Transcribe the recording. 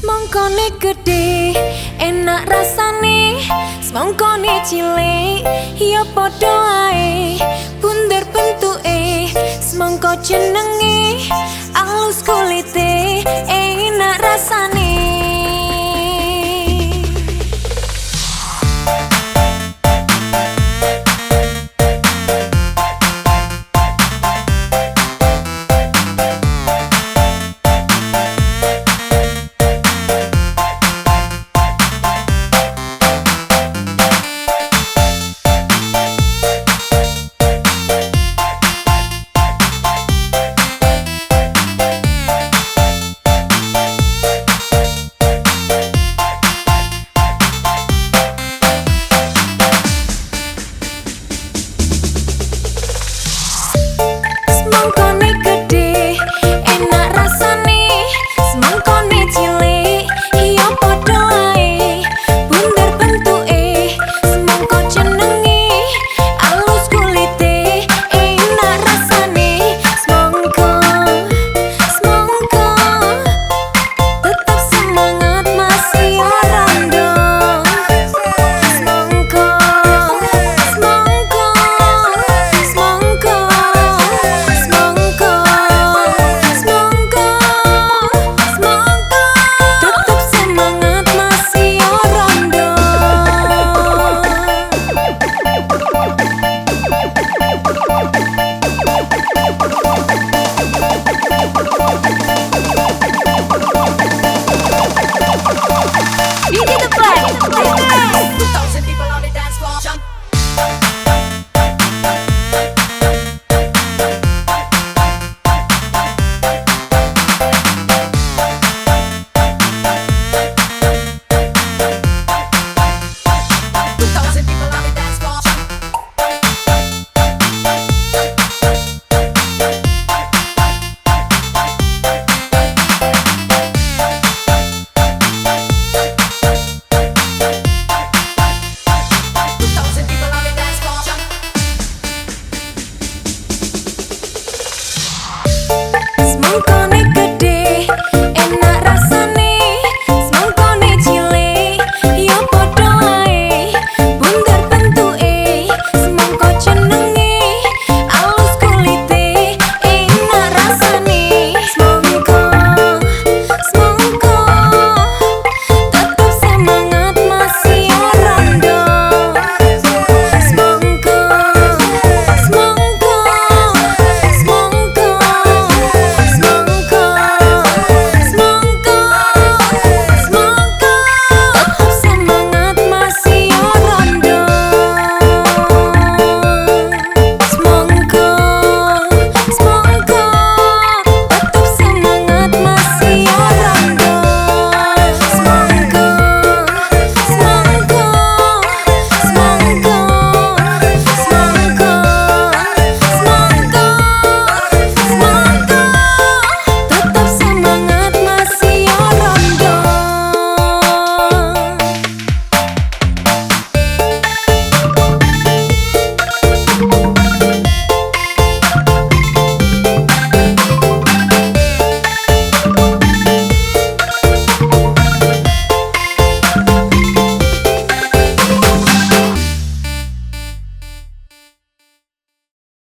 Semongkone gede, enak rasane. Semongkone cilik, ya podo ae. Bunder bentuke, e, semongko jenenge. Alus kulite, enak rasane.